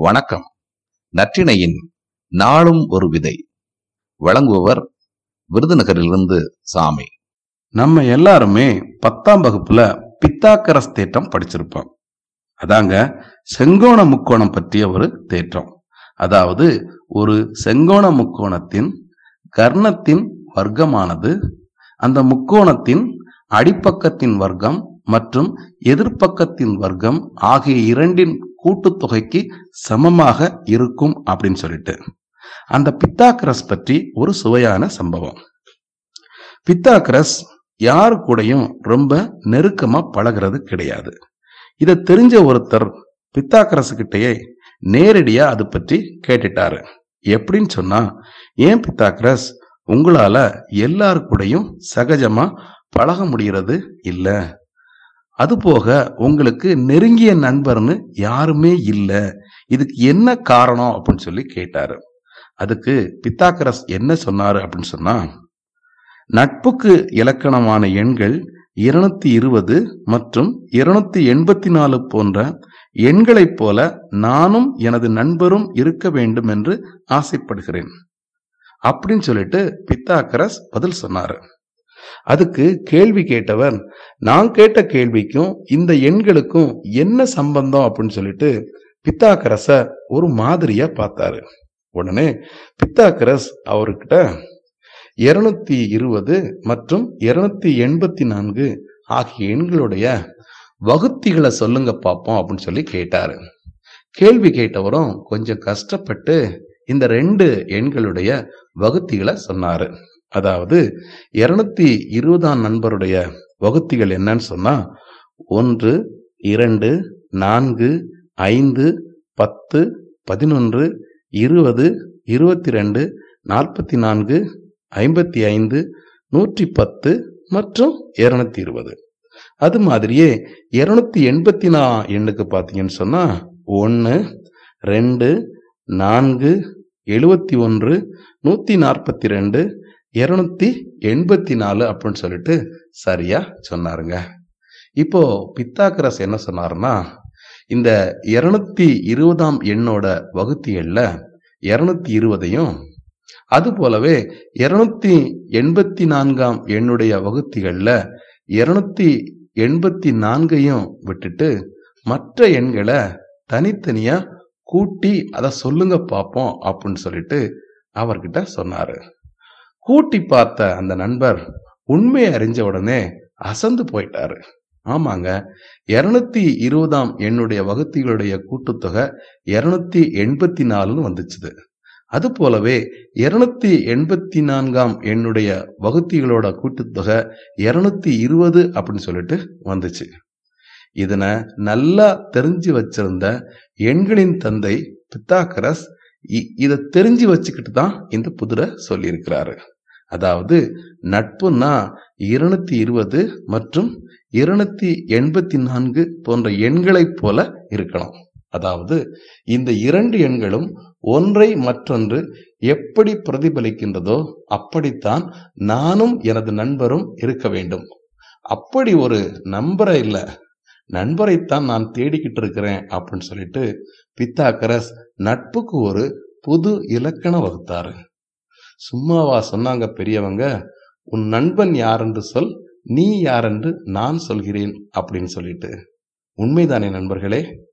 வணக்கம். நற்றிணையின் நாளும் ஒரு விதை. வழங்குபவர் விருதுநகரிலிருந்து சாமி. நம்ம எல்லாருமே பத்தாம் வகுப்புல பித்தாக்கரஸ் தேற்றம் படிச்சிருப்போம். அதாங்க செங்கோண முக்கோணம் பற்றிய ஒரு தேற்றம். அதாவது ஒரு செங்கோண முக்கோணத்தின் கர்ணத்தின் வர்க்கமானது அந்த முக்கோணத்தின் அடிப்பக்கத்தின் வர்க்கம் மற்றும் எதிர்ப்பக்கத்தின் வர்க்கம் ஆகிய இரண்டின் கூட்டுத்தொகைக்கு சமமாக இருக்கும் அப்படின்னு சொல்லிட்டு. அந்த பித்தாக்கரஸ் பற்றி ஒரு சுவையான சம்பவம். பித்தாக்கரஸ் யாரு கூடயும் ரொம்ப நெருக்கமா பழகிறது கிடையாது. இதை தெரிஞ்ச ஒருத்தர் பித்தாக்கரசுகிட்டையே நேரடியா அது பற்றி கேட்டுட்டாரு. எப்படின்னு சொன்னா ஏன் பித்தாக்கரஸ் உங்களால எல்லாரு கூடயும் சகஜமா பழக முடிகிறது இல்லை? அதுபோக உங்களுக்கு நெருங்கிய நண்பர்னு யாருமே இல்லை. இதுக்கு என்ன காரணம் அப்படின்னு சொல்லி கேட்டாரு. அதுக்கு பித்தாக்கரஸ் என்ன சொன்னாரு அப்படின்னு சொன்னா நட்புக்கு இலக்கணமான எண்கள் இருநூத்தி இருபது மற்றும் இருநூத்தி எண்பத்தி நாலு போன்ற எண்களைப் போல நானும் எனது நண்பரும் இருக்க வேண்டும் என்று ஆசைப்படுகிறேன். அப்படின்னு சொல்லிட்டு பித்தாக்கரஸ் பதில் சொன்னாரு. அதுக்கு கேள்வி கேட்டவர் நான் கேட்ட கேள்விக்கும் இந்த எண்களுக்கும் என்ன சம்பந்தம்? அப்படின்னு சொல்லிட்டு பித்தாக்கரச ஒரு மாதிரியா பார்த்தாரு. உடனே பித்தாக்கரஸ் அவர்கிட்ட இருநூத்தி இருபது மற்றும் இருநூத்தி எண்பத்தி நான்கு ஆகிய எண்களுடைய வகுத்திகளை சொல்லுங்க பார்ப்போம் அப்படின்னு சொல்லி கேட்டாரு. கேள்வி கேட்டவரும் கொஞ்சம் கஷ்டப்பட்டு இந்த ரெண்டு எண்களுடைய வகுத்திகளை சொன்னாரு. அதாவது இருநூத்தி இருபதாம் நண்பருடைய வகுத்திகள் என்னன்னு சொன்னா ஒன்று இரண்டு நான்கு ஐந்து பத்து பதினொன்று இருபது இருபத்தி ரெண்டு நாற்பத்தி நான்கு ஐம்பத்தி ஐந்து நூற்றி பத்து மற்றும் இருநூத்தி இருபது. அது மாதிரியே இருநூத்தி எண்பத்தி நா எண்ணுக்கு பார்த்தீங்கன்னு சொன்னால் ஒன்று ரெண்டு நான்கு எழுபத்தி ஒன்று நூற்றி நாற்பத்தி ரெண்டு இரநூத்தி எண்பத்தி நாலு அப்படின்னு சொல்லிட்டு சரியா சொன்னாருங்க. இப்போ பித்தாக்கரஸ் என்ன சொன்னாருன்னா இந்த இரநூத்தி இருபதாம் எண்ணோட வகுத்திகள்ல இரநூத்தி இருபதையும் அது போலவே இரநூத்தி எண்பத்தி நான்காம் எண்ணுடைய வகுத்திகளில் இரநூத்தி எண்பத்தி நான்கையும் விட்டுட்டு மற்ற எண்களை தனித்தனியாக கூட்டி அதை சொல்லுங்க பார்ப்போம் அப்படின்னு சொல்லிட்டு அவர்கிட்ட சொன்னார். கூட்டி பார்த்த அந்த நண்பர் உண்மையை அறிஞ்ச உடனே அசந்து போயிட்டாரு. ஆமாங்க இருநூத்தி இருபதாம் எண்ணுடைய வகுத்திகளுடைய கூட்டுத்தொகை இருநூத்தி எண்பத்தி நாலுன்னு வந்துச்சுது. அது போலவே இருநூத்தி எண்பத்தி நான்காம் எண்ணுடைய வகுத்திகளோட கூட்டுத்தொகை இருநூத்தி இருபது அப்படின்னு சொல்லிட்டு வந்துச்சு. இதனை நல்லா தெரிஞ்சு வச்சிருந்த எண்களின் தந்தை பித்தாக்கரஸ் இதை தெரிஞ்சு வச்சுக்கிட்டு தான் இந்த புதிரை சொல்லியிருக்கிறாரு. அதாவது நட்புனா இருநூத்தி இருபது மற்றும் இருநூத்தி எண்பத்தி நான்கு போன்ற எண்களைப் போல இருக்கணும் அதாவது இந்த இரண்டு எண்களும் ஒன்றை மற்றொன்று எப்படி பிரதிபலிக்கின்றதோ அப்படித்தான் நானும் எனது நண்பரும் இருக்க வேண்டும். அப்படி ஒரு நண்பரை இல்லை. நண்பரைத்தான் நான் தேடிக்கிட்டு இருக்கிறேன் அப்படின்னு சொல்லிட்டு பித்தாக்கரஸ் நட்புக்கு ஒரு புது இலக்கணம் வகுத்தாரு. சும்மாவா சொன்னாங்க பெரியவங்க உன் நண்பன் யாரென்று சொல் நீ யாரென்று நான் சொல்கிறேன் அப்படின்னு சொல்லிட்டு. உண்மைதானே நண்பர்களே?